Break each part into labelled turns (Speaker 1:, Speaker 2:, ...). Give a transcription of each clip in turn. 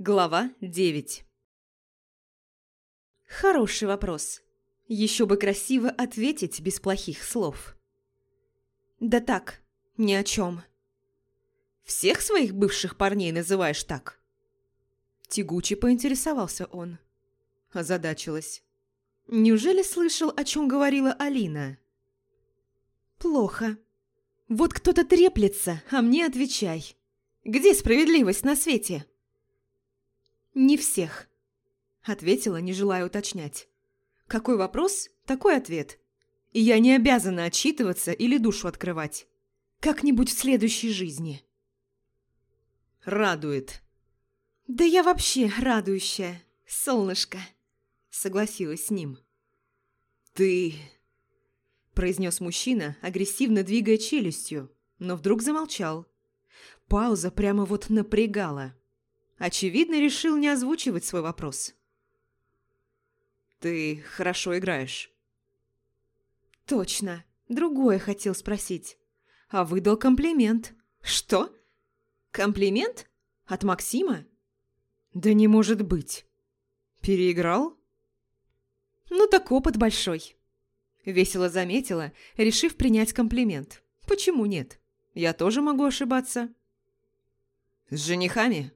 Speaker 1: Глава 9 Хороший вопрос. Еще бы красиво ответить без плохих слов. Да так, ни о чем. Всех своих бывших парней называешь так? Тягуче поинтересовался он. Озадачилась. Неужели слышал, о чем говорила Алина? Плохо. Вот кто-то треплется, а мне отвечай. Где справедливость на свете? «Не всех», – ответила, не желая уточнять. «Какой вопрос, такой ответ. И я не обязана отчитываться или душу открывать. Как-нибудь в следующей жизни». «Радует». «Да я вообще радующая, солнышко», – согласилась с ним. «Ты...» – произнес мужчина, агрессивно двигая челюстью, но вдруг замолчал. Пауза прямо вот напрягала. Очевидно, решил не озвучивать свой вопрос. «Ты хорошо играешь». «Точно. Другое хотел спросить. А выдал комплимент». «Что? Комплимент? От Максима?» «Да не может быть. Переиграл?» «Ну так опыт большой». Весело заметила, решив принять комплимент. «Почему нет? Я тоже могу ошибаться». «С женихами?»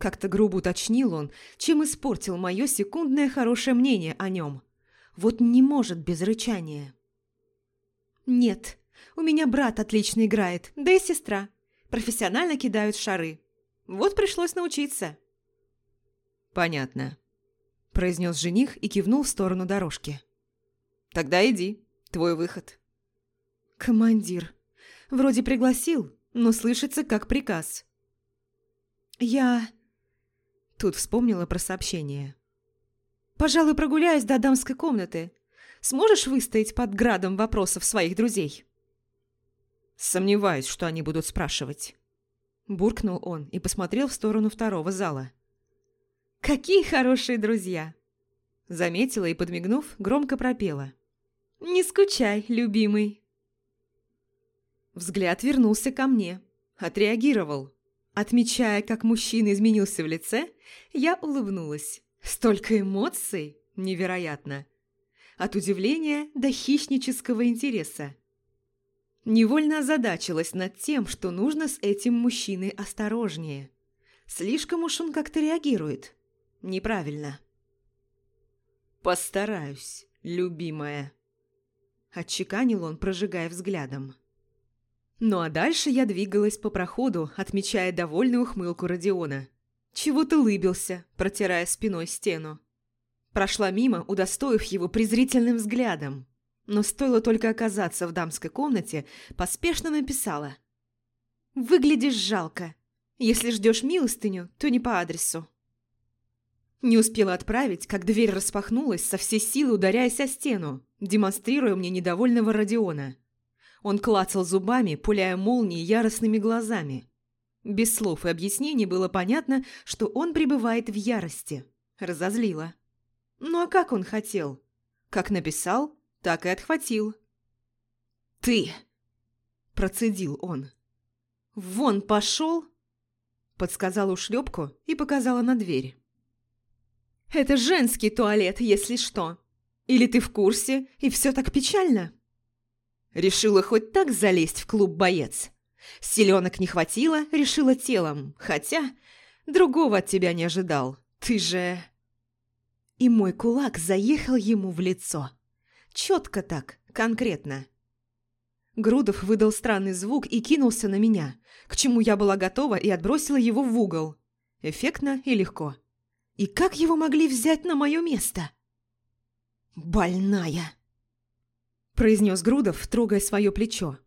Speaker 1: Как-то грубо уточнил он, чем испортил мое секундное хорошее мнение о нем. Вот не может без рычания. «Нет, у меня брат отлично играет, да и сестра. Профессионально кидают шары. Вот пришлось научиться». «Понятно», – произнес жених и кивнул в сторону дорожки. «Тогда иди, твой выход». «Командир. Вроде пригласил, но слышится как приказ». «Я...» Тут вспомнила про сообщение. «Пожалуй, прогуляюсь до дамской комнаты. Сможешь выстоять под градом вопросов своих друзей?» «Сомневаюсь, что они будут спрашивать». Буркнул он и посмотрел в сторону второго зала. «Какие хорошие друзья!» Заметила и, подмигнув, громко пропела. «Не скучай, любимый!» Взгляд вернулся ко мне. Отреагировал. Отмечая, как мужчина изменился в лице, я улыбнулась. Столько эмоций! Невероятно! От удивления до хищнического интереса. Невольно озадачилась над тем, что нужно с этим мужчиной осторожнее. Слишком уж он как-то реагирует. Неправильно. «Постараюсь, любимая», – отчеканил он, прожигая взглядом. Ну а дальше я двигалась по проходу, отмечая довольную ухмылку Родиона. Чего-то улыбился, протирая спиной стену. Прошла мимо, удостоив его презрительным взглядом. Но стоило только оказаться в дамской комнате, поспешно написала. «Выглядишь жалко. Если ждешь милостыню, то не по адресу». Не успела отправить, как дверь распахнулась, со всей силы ударяясь о стену, демонстрируя мне недовольного Родиона. Он клацал зубами, пуляя молнии яростными глазами. Без слов и объяснений было понятно, что он пребывает в ярости. Разозлила. Ну а как он хотел? Как написал, так и отхватил. «Ты!» – процедил он. «Вон пошел!» – подсказала ушлепку и показала на дверь. «Это женский туалет, если что. Или ты в курсе, и все так печально?» Решила хоть так залезть в клуб боец. Селенок не хватило, решила телом. Хотя другого от тебя не ожидал. Ты же... И мой кулак заехал ему в лицо. Четко так, конкретно. Грудов выдал странный звук и кинулся на меня, к чему я была готова и отбросила его в угол. Эффектно и легко. И как его могли взять на мое место? Больная произнес Грудов, трогая свое плечо.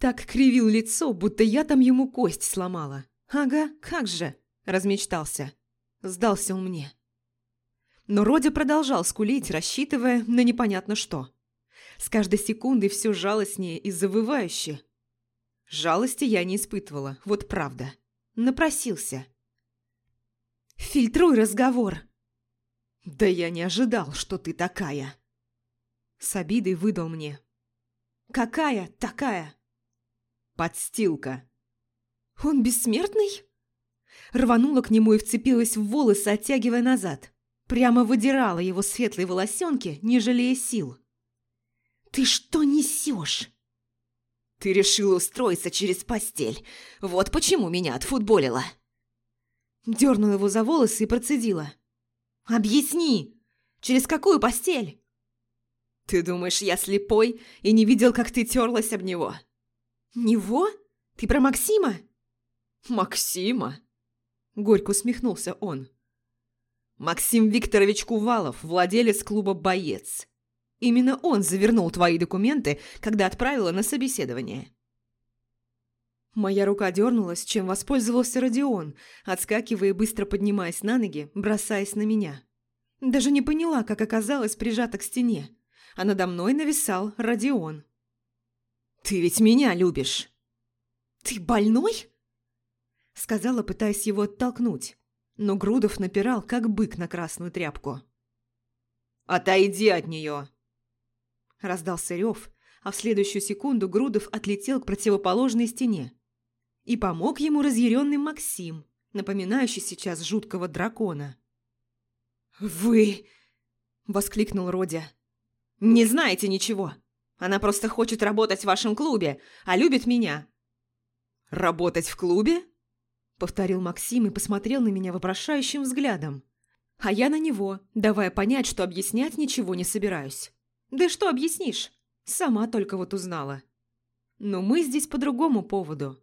Speaker 1: Так кривил лицо, будто я там ему кость сломала. Ага, как же, размечтался. Сдался он мне. Но Родя продолжал скулить, рассчитывая на непонятно что. С каждой секундой все жалостнее и завывающе. Жалости я не испытывала, вот правда. Напросился. «Фильтруй разговор!» «Да я не ожидал, что ты такая!» С обидой выдал мне. «Какая такая?» «Подстилка». «Он бессмертный?» Рванула к нему и вцепилась в волосы, оттягивая назад. Прямо выдирала его светлые волосенки, не жалея сил. «Ты что несешь?» «Ты решила устроиться через постель. Вот почему меня отфутболила». Дернула его за волосы и процедила. «Объясни, через какую постель?» «Ты думаешь, я слепой и не видел, как ты терлась об него?» «Него? Ты про Максима?» «Максима?» Горько усмехнулся он. «Максим Викторович Кувалов, владелец клуба «Боец». Именно он завернул твои документы, когда отправила на собеседование». Моя рука дернулась, чем воспользовался Родион, отскакивая и быстро поднимаясь на ноги, бросаясь на меня. Даже не поняла, как оказалась прижата к стене, а надо мной нависал Родион. «Ты ведь меня любишь!» «Ты больной?» Сказала, пытаясь его оттолкнуть, но Грудов напирал, как бык на красную тряпку. «Отойди от нее!» Раздался рев, а в следующую секунду Грудов отлетел к противоположной стене. И помог ему разъяренный Максим, напоминающий сейчас жуткого дракона. «Вы...» – воскликнул Родя. «Не знаете ничего. Она просто хочет работать в вашем клубе, а любит меня». «Работать в клубе?» – повторил Максим и посмотрел на меня вопрошающим взглядом. А я на него, давая понять, что объяснять ничего не собираюсь. Да что объяснишь? Сама только вот узнала. Но мы здесь по другому поводу.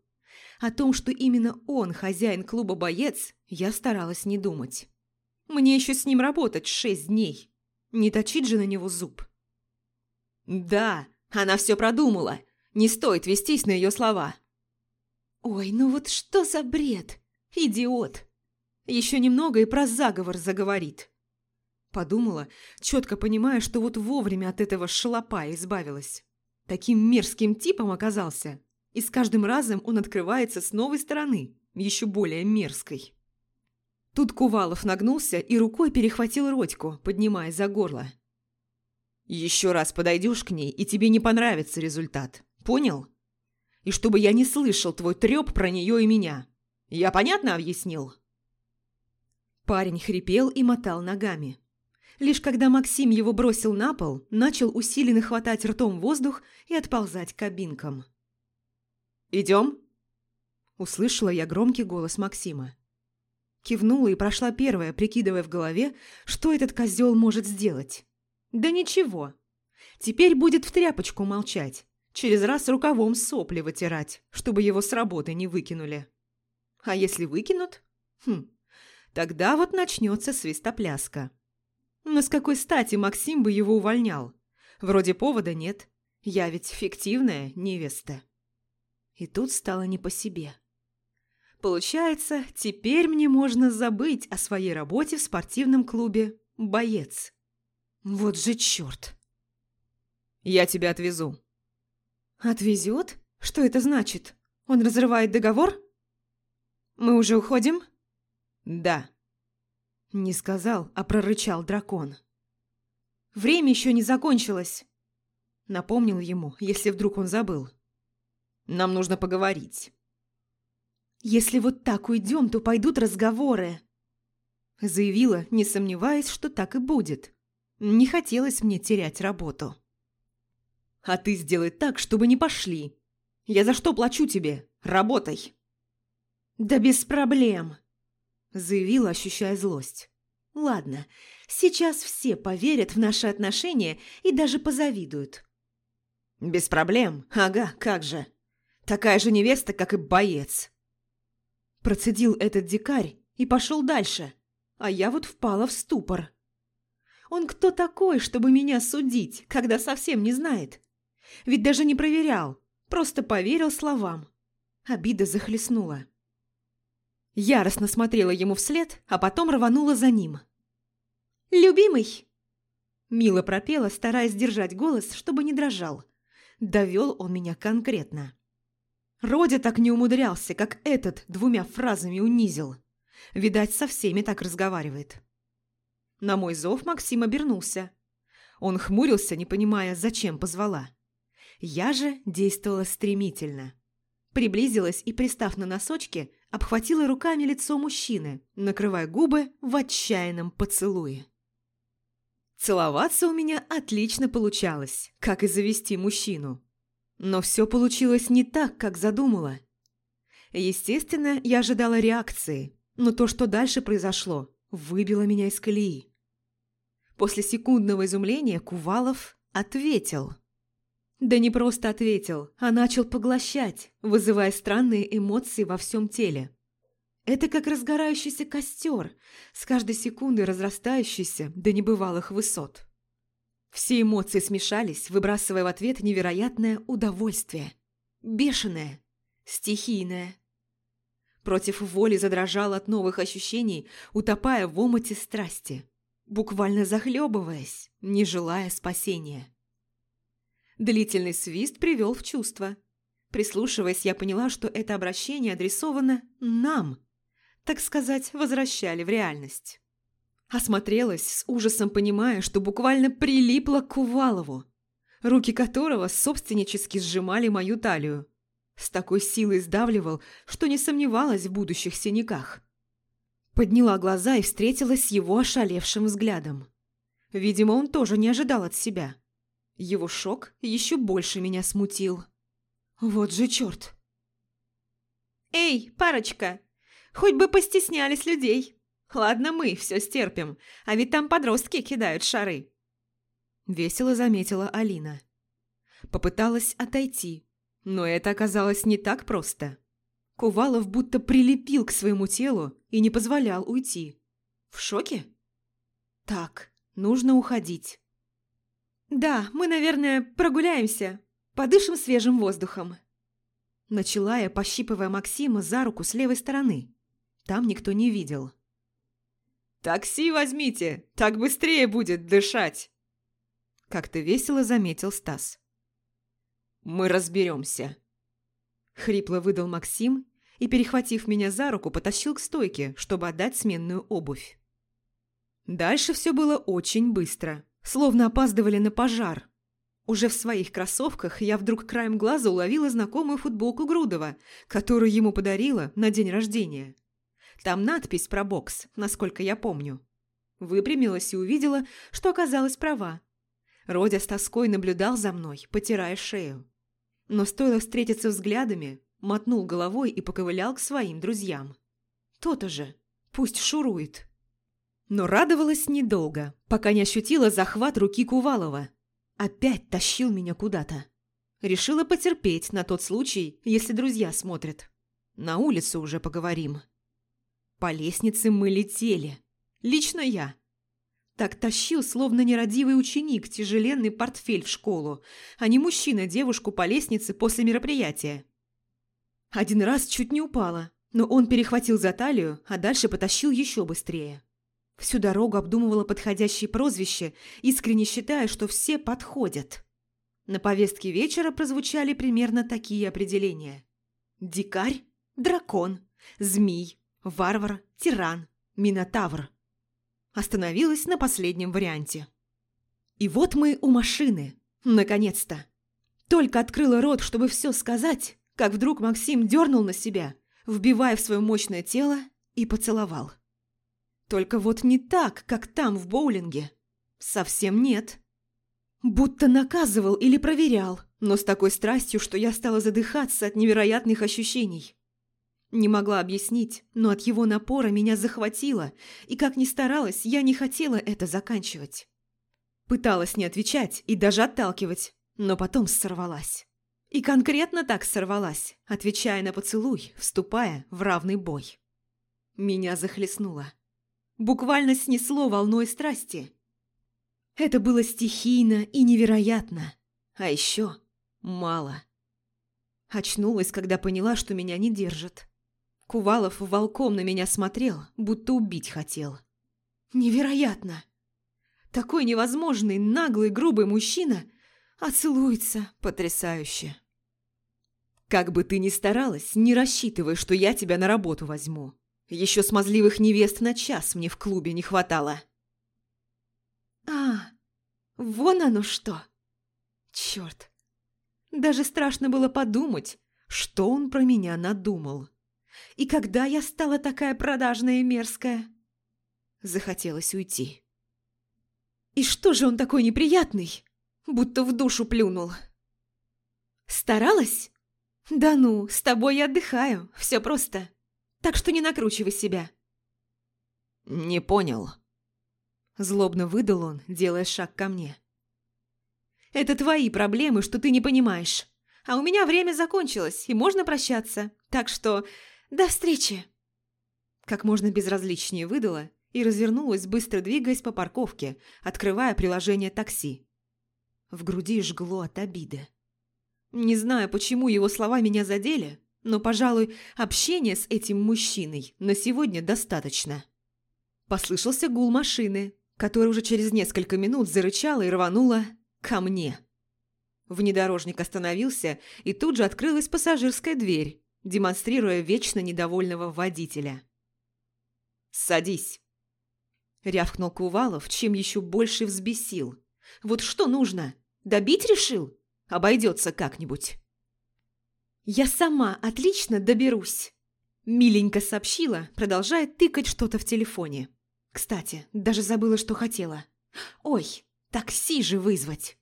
Speaker 1: О том, что именно он хозяин клуба «Боец», я старалась не думать. Мне еще с ним работать шесть дней. Не точить же на него зуб. Да, она все продумала. Не стоит вестись на ее слова. Ой, ну вот что за бред? Идиот. Еще немного и про заговор заговорит. Подумала, четко понимая, что вот вовремя от этого шалопа избавилась. Таким мерзким типом оказался. И с каждым разом он открывается с новой стороны, еще более мерзкой. Тут Кувалов нагнулся и рукой перехватил Родьку, поднимая за горло. «Еще раз подойдешь к ней, и тебе не понравится результат. Понял? И чтобы я не слышал твой треп про нее и меня. Я понятно объяснил?» Парень хрипел и мотал ногами. Лишь когда Максим его бросил на пол, начал усиленно хватать ртом воздух и отползать к кабинкам. «Идем?» Услышала я громкий голос Максима. Кивнула и прошла первая, прикидывая в голове, что этот козел может сделать. «Да ничего. Теперь будет в тряпочку молчать, через раз рукавом сопли вытирать, чтобы его с работы не выкинули. А если выкинут? Хм, тогда вот начнется свистопляска». Но с какой стати Максим бы его увольнял? Вроде повода нет. Я ведь фиктивная невеста. И тут стало не по себе. Получается, теперь мне можно забыть о своей работе в спортивном клубе «Боец». Вот же черт! Я тебя отвезу. Отвезет? Что это значит? Он разрывает договор? Мы уже уходим? Да. Не сказал, а прорычал дракон. «Время еще не закончилось!» Напомнил ему, если вдруг он забыл. «Нам нужно поговорить». «Если вот так уйдем, то пойдут разговоры!» Заявила, не сомневаясь, что так и будет. Не хотелось мне терять работу. «А ты сделай так, чтобы не пошли. Я за что плачу тебе? Работай!» «Да без проблем!» заявила, ощущая злость. «Ладно, сейчас все поверят в наши отношения и даже позавидуют». «Без проблем. Ага, как же. Такая же невеста, как и боец». Процедил этот дикарь и пошел дальше, а я вот впала в ступор. Он кто такой, чтобы меня судить, когда совсем не знает? Ведь даже не проверял, просто поверил словам. Обида захлестнула. Яростно смотрела ему вслед, а потом рванула за ним. «Любимый!» Мило пропела, стараясь держать голос, чтобы не дрожал. Довел он меня конкретно. Родя так не умудрялся, как этот двумя фразами унизил. Видать, со всеми так разговаривает. На мой зов Максим обернулся. Он хмурился, не понимая, зачем позвала. Я же действовала стремительно. Приблизилась и, пристав на носочки, обхватила руками лицо мужчины, накрывая губы в отчаянном поцелуе. Целоваться у меня отлично получалось, как и завести мужчину. Но все получилось не так, как задумала. Естественно, я ожидала реакции, но то, что дальше произошло, выбило меня из колеи. После секундного изумления Кувалов ответил. Да не просто ответил, а начал поглощать, вызывая странные эмоции во всем теле. Это как разгорающийся костер, с каждой секундой разрастающийся до небывалых высот. Все эмоции смешались, выбрасывая в ответ невероятное удовольствие. Бешеное, стихийное. Против воли задрожал от новых ощущений, утопая в омуте страсти, буквально захлебываясь, не желая спасения. Длительный свист привел в чувство. Прислушиваясь, я поняла, что это обращение адресовано нам, так сказать, возвращали в реальность. Осмотрелась с ужасом, понимая, что буквально прилипла к Увалову, руки которого собственнически сжимали мою талию. С такой силой сдавливал, что не сомневалась в будущих синяках. Подняла глаза и встретилась с его ошалевшим взглядом. Видимо, он тоже не ожидал от себя. Его шок еще больше меня смутил. Вот же черт! «Эй, парочка! Хоть бы постеснялись людей! Ладно, мы все стерпим, а ведь там подростки кидают шары!» Весело заметила Алина. Попыталась отойти, но это оказалось не так просто. Кувалов будто прилепил к своему телу и не позволял уйти. В шоке? Так, нужно уходить. «Да, мы, наверное, прогуляемся, подышим свежим воздухом». Начала я, пощипывая Максима за руку с левой стороны. Там никто не видел. «Такси возьмите, так быстрее будет дышать!» Как-то весело заметил Стас. «Мы разберемся!» Хрипло выдал Максим и, перехватив меня за руку, потащил к стойке, чтобы отдать сменную обувь. Дальше все было очень быстро словно опаздывали на пожар. Уже в своих кроссовках я вдруг краем глаза уловила знакомую футболку Грудова, которую ему подарила на день рождения. Там надпись про бокс, насколько я помню. Выпрямилась и увидела, что оказалась права. Родя с тоской наблюдал за мной, потирая шею. Но стоило встретиться взглядами, мотнул головой и поковылял к своим друзьям. То-то же, пусть шурует. Но радовалась недолго, пока не ощутила захват руки Кувалова. Опять тащил меня куда-то. Решила потерпеть на тот случай, если друзья смотрят. На улице уже поговорим. По лестнице мы летели. Лично я. Так тащил, словно нерадивый ученик, тяжеленный портфель в школу, а не мужчина девушку по лестнице после мероприятия. Один раз чуть не упала, но он перехватил за талию, а дальше потащил еще быстрее. Всю дорогу обдумывала подходящие прозвища, искренне считая, что все подходят. На повестке вечера прозвучали примерно такие определения. Дикарь, дракон, змей, варвар, тиран, минотавр. Остановилась на последнем варианте. И вот мы у машины. Наконец-то. Только открыла рот, чтобы все сказать, как вдруг Максим дернул на себя, вбивая в свое мощное тело и поцеловал. Только вот не так, как там, в боулинге. Совсем нет. Будто наказывал или проверял, но с такой страстью, что я стала задыхаться от невероятных ощущений. Не могла объяснить, но от его напора меня захватило, и как ни старалась, я не хотела это заканчивать. Пыталась не отвечать и даже отталкивать, но потом сорвалась. И конкретно так сорвалась, отвечая на поцелуй, вступая в равный бой. Меня захлестнуло буквально снесло волной страсти. Это было стихийно и невероятно, а еще мало. Очнулась, когда поняла, что меня не держат. Кувалов волком на меня смотрел, будто убить хотел. Невероятно! Такой невозможный, наглый, грубый мужчина, а целуется потрясающе. Как бы ты ни старалась, не рассчитывай, что я тебя на работу возьму. Еще смазливых невест на час мне в клубе не хватало. А, вон оно что. Черт. Даже страшно было подумать, Что он про меня надумал? И когда я стала такая продажная и мерзкая? Захотелось уйти. И что же он такой неприятный? Будто в душу плюнул. Старалась? Да ну, с тобой я отдыхаю, все просто. Так что не накручивай себя.
Speaker 2: Не понял.
Speaker 1: Злобно выдал он, делая шаг ко мне. Это твои проблемы, что ты не понимаешь. А у меня время закончилось, и можно прощаться. Так что до встречи. Как можно безразличнее выдала и развернулась, быстро двигаясь по парковке, открывая приложение такси. В груди жгло от обиды. Не знаю, почему его слова меня задели, но, пожалуй, общения с этим мужчиной на сегодня достаточно. Послышался гул машины, которая уже через несколько минут зарычала и рванула ко мне. Внедорожник остановился, и тут же открылась пассажирская дверь, демонстрируя вечно недовольного водителя.
Speaker 2: «Садись!»
Speaker 1: Рявкнул Кувалов, чем еще больше взбесил. «Вот что нужно? Добить решил? Обойдется как-нибудь». «Я сама отлично доберусь», – миленько сообщила, продолжая тыкать что-то в телефоне. «Кстати, даже забыла, что хотела. Ой, такси же вызвать».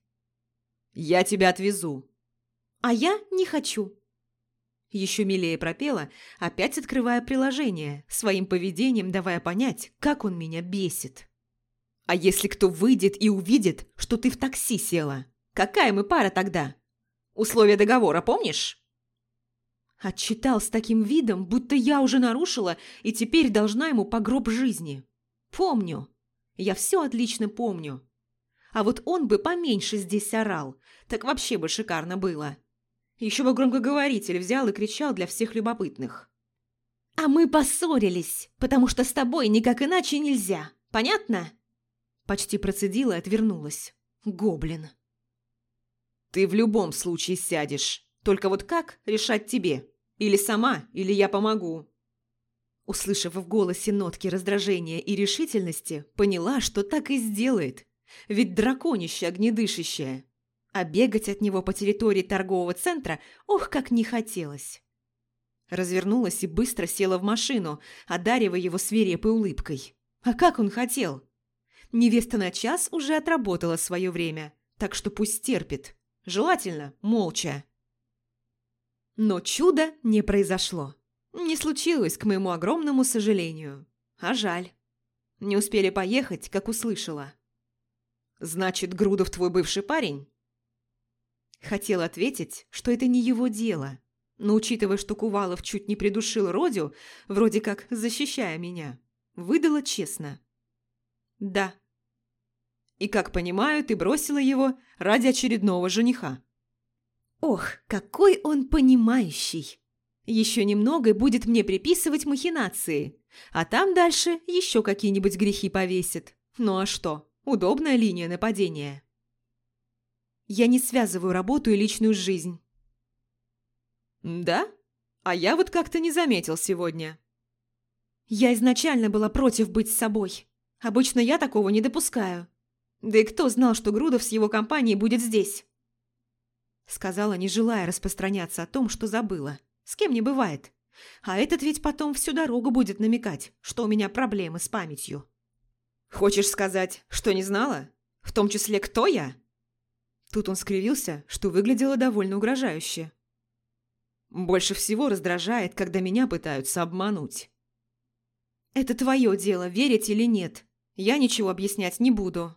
Speaker 2: «Я тебя отвезу».
Speaker 1: «А я не хочу». Еще милее пропела, опять открывая приложение, своим поведением давая понять, как он меня бесит. «А если кто выйдет и увидит, что ты в такси села? Какая мы пара тогда? Условия договора помнишь?» Отчитал с таким видом, будто я уже нарушила и теперь должна ему по гроб жизни. «Помню. Я все отлично помню. А вот он бы поменьше здесь орал, так вообще бы шикарно было». Еще бы громкоговоритель взял и кричал для всех любопытных. «А мы поссорились, потому что с тобой никак иначе нельзя. Понятно?» Почти процедила и отвернулась. Гоблин.
Speaker 2: «Ты в любом случае сядешь. Только вот как, решать тебе. Или сама, или я помогу».
Speaker 1: Услышав в голосе нотки раздражения и решительности, поняла, что так и сделает. Ведь драконище огнедышащее. А бегать от него по территории торгового центра, ох, как не хотелось. Развернулась и быстро села в машину, одаривая его свирепой улыбкой. А как он хотел? Невеста на час уже отработала свое время, так что пусть терпит. Желательно, молча. Но чудо не произошло. Не случилось, к моему огромному сожалению. А жаль. Не успели поехать, как услышала. «Значит, Грудов твой бывший парень?» Хотел ответить, что это не его дело, но учитывая, что Кувалов чуть не придушил Родю, вроде как защищая меня, выдала честно. «Да». «И, как понимаю, ты бросила его ради очередного жениха». «Ох, какой он понимающий! Еще немного и будет мне приписывать махинации, а там дальше еще какие-нибудь грехи повесит. Ну а что, удобная линия нападения». Я не связываю работу и личную жизнь.
Speaker 2: Да? А я вот как-то не заметил сегодня.
Speaker 1: Я изначально была против быть собой. Обычно я такого не допускаю. Да и кто знал, что Грудов с его компанией будет здесь? Сказала, не желая распространяться о том, что забыла. С кем не бывает. А этот ведь потом всю дорогу будет намекать, что у меня проблемы с памятью.
Speaker 2: Хочешь сказать, что не знала? В том числе, кто я?
Speaker 1: Тут он скривился, что выглядело довольно угрожающе. Больше всего раздражает, когда меня пытаются обмануть. «Это твое дело, верить или нет. Я ничего объяснять не буду».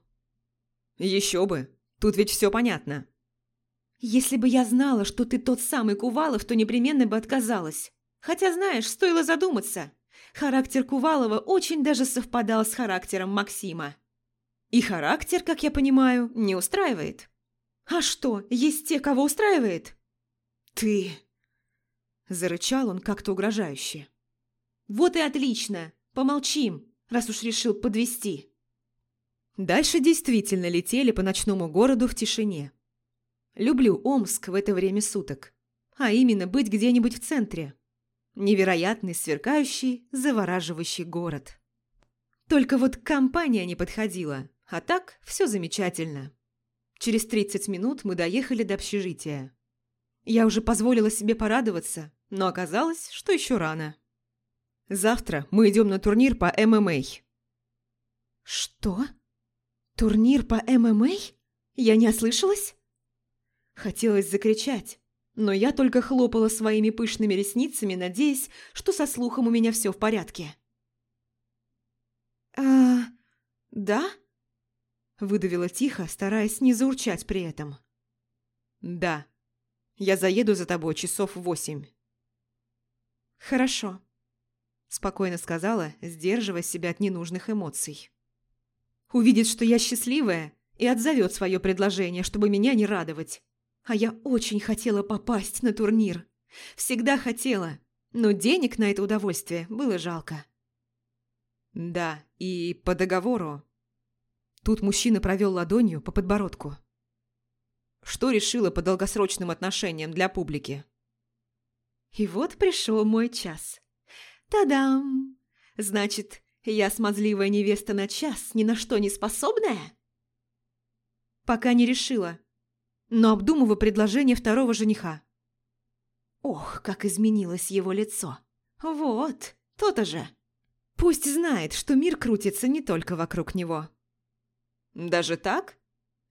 Speaker 2: «Еще бы. Тут ведь все понятно».
Speaker 1: «Если бы я знала, что ты тот самый Кувалов, то непременно бы отказалась. Хотя, знаешь, стоило задуматься. Характер Кувалова очень даже совпадал с характером Максима. И характер, как я понимаю, не устраивает. «А что, есть те, кого устраивает?» «Ты...» Зарычал он как-то угрожающе. «Вот и отлично! Помолчим, раз уж решил подвести. Дальше действительно летели по ночному городу в тишине. Люблю Омск в это время суток, а именно быть где-нибудь в центре. Невероятный, сверкающий, завораживающий город. Только вот компания не подходила, а так все замечательно. Через 30 минут мы доехали до общежития. Я уже позволила себе порадоваться, но оказалось, что еще рано. Завтра мы идем на турнир по ММА. Что? Турнир по ММА? Я не ослышалась? Хотелось закричать, но я только хлопала своими пышными ресницами, надеясь, что со слухом у меня все в порядке. «А... да?» Выдавила тихо, стараясь не заурчать при этом. «Да. Я заеду за тобой часов восемь». «Хорошо», – спокойно сказала, сдерживая себя от ненужных эмоций. «Увидит, что я счастливая, и отзовет свое предложение, чтобы меня не радовать. А я очень хотела попасть на турнир. Всегда хотела, но денег на это удовольствие было жалко». «Да, и по договору». Тут мужчина провел ладонью по подбородку. «Что решила по долгосрочным отношениям для публики?» И вот пришел мой час. Та-дам! Значит, я смазливая невеста на час, ни на что не способная? Пока не решила, но обдумываю предложение второго жениха. Ох, как изменилось его лицо. Вот, то-то же. Пусть знает, что мир крутится не только вокруг него. Даже так?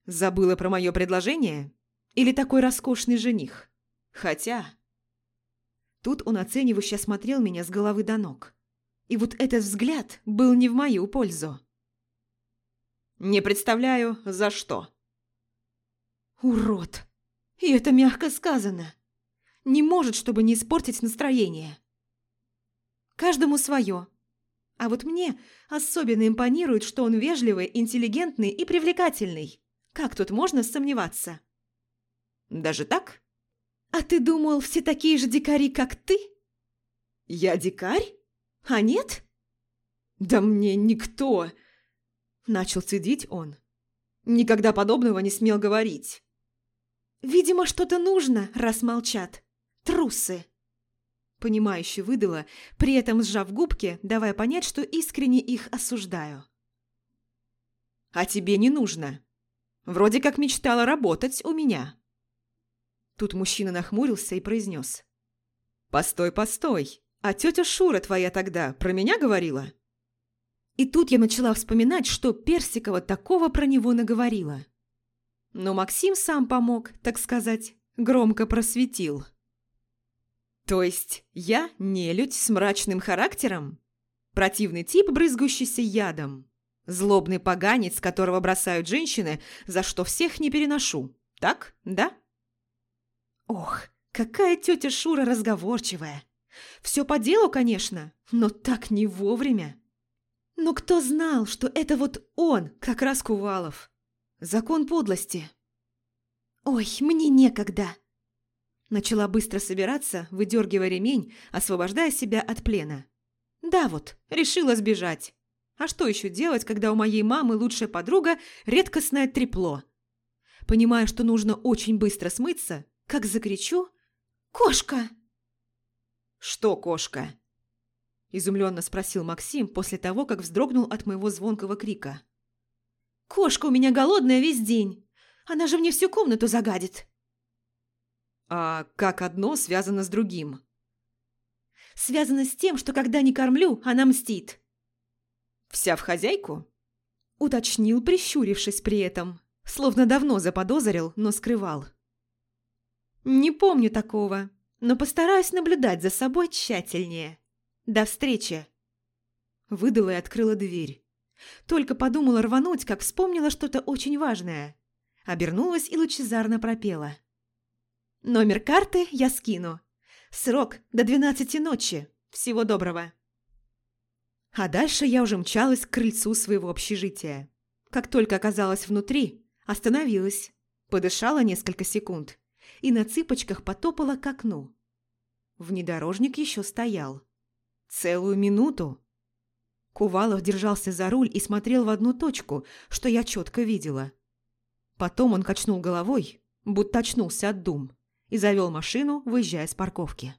Speaker 1: Забыла про мое предложение? Или такой роскошный жених? Хотя... Тут он оценивающе осмотрел меня с головы до ног. И вот этот взгляд был не в мою пользу. «Не представляю, за что». «Урод! И это мягко сказано. Не может, чтобы не испортить настроение. Каждому свое. А вот мне особенно импонирует, что он вежливый, интеллигентный и привлекательный. Как тут можно сомневаться? Даже так? А ты думал, все такие же дикари, как ты? Я дикарь? А нет? Да мне никто... Начал цедить он. Никогда подобного не смел говорить. Видимо, что-то нужно, раз молчат. Трусы понимающе выдала, при этом сжав губки, давая понять, что искренне их осуждаю. «А тебе не нужно. Вроде как мечтала работать у меня». Тут мужчина нахмурился и произнес. «Постой, постой, а тетя Шура твоя тогда про меня говорила?» И тут я начала вспоминать, что Персикова такого про него наговорила. Но Максим сам помог, так сказать, громко просветил. То есть я нелюдь с мрачным характером? Противный тип, брызгающийся ядом? Злобный поганец, которого бросают женщины, за что всех не переношу. Так, да? Ох, какая тетя Шура разговорчивая. Все по делу, конечно, но так не вовремя. Но кто знал, что это вот он, как раз Кувалов? Закон подлости. Ой, мне некогда. Начала быстро собираться, выдергивая ремень, освобождая себя от плена. Да вот, решила сбежать. А что еще делать, когда у моей мамы лучшая подруга – редкостное трепло? Понимая, что нужно очень быстро смыться, как закричу «Кошка!» «Что кошка?» – изумленно спросил Максим после того, как вздрогнул от моего звонкого крика. «Кошка у меня голодная весь день. Она же мне всю комнату загадит». А как одно связано с другим? Связано с тем, что когда не кормлю, она мстит. Вся в хозяйку? Уточнил, прищурившись при этом. Словно давно заподозрил, но скрывал. Не помню такого, но постараюсь наблюдать за собой тщательнее. До встречи. Выдала и открыла дверь. Только подумала рвануть, как вспомнила что-то очень важное. Обернулась и лучезарно пропела. Номер карты я скину. Срок до двенадцати ночи. Всего доброго. А дальше я уже мчалась к крыльцу своего общежития. Как только оказалась внутри, остановилась, подышала несколько секунд и на цыпочках потопала к окну. Внедорожник еще стоял. Целую минуту. Кувалов держался за руль и смотрел в одну точку, что я четко видела. Потом он качнул головой, будто очнулся от дум и завел машину, выезжая с парковки.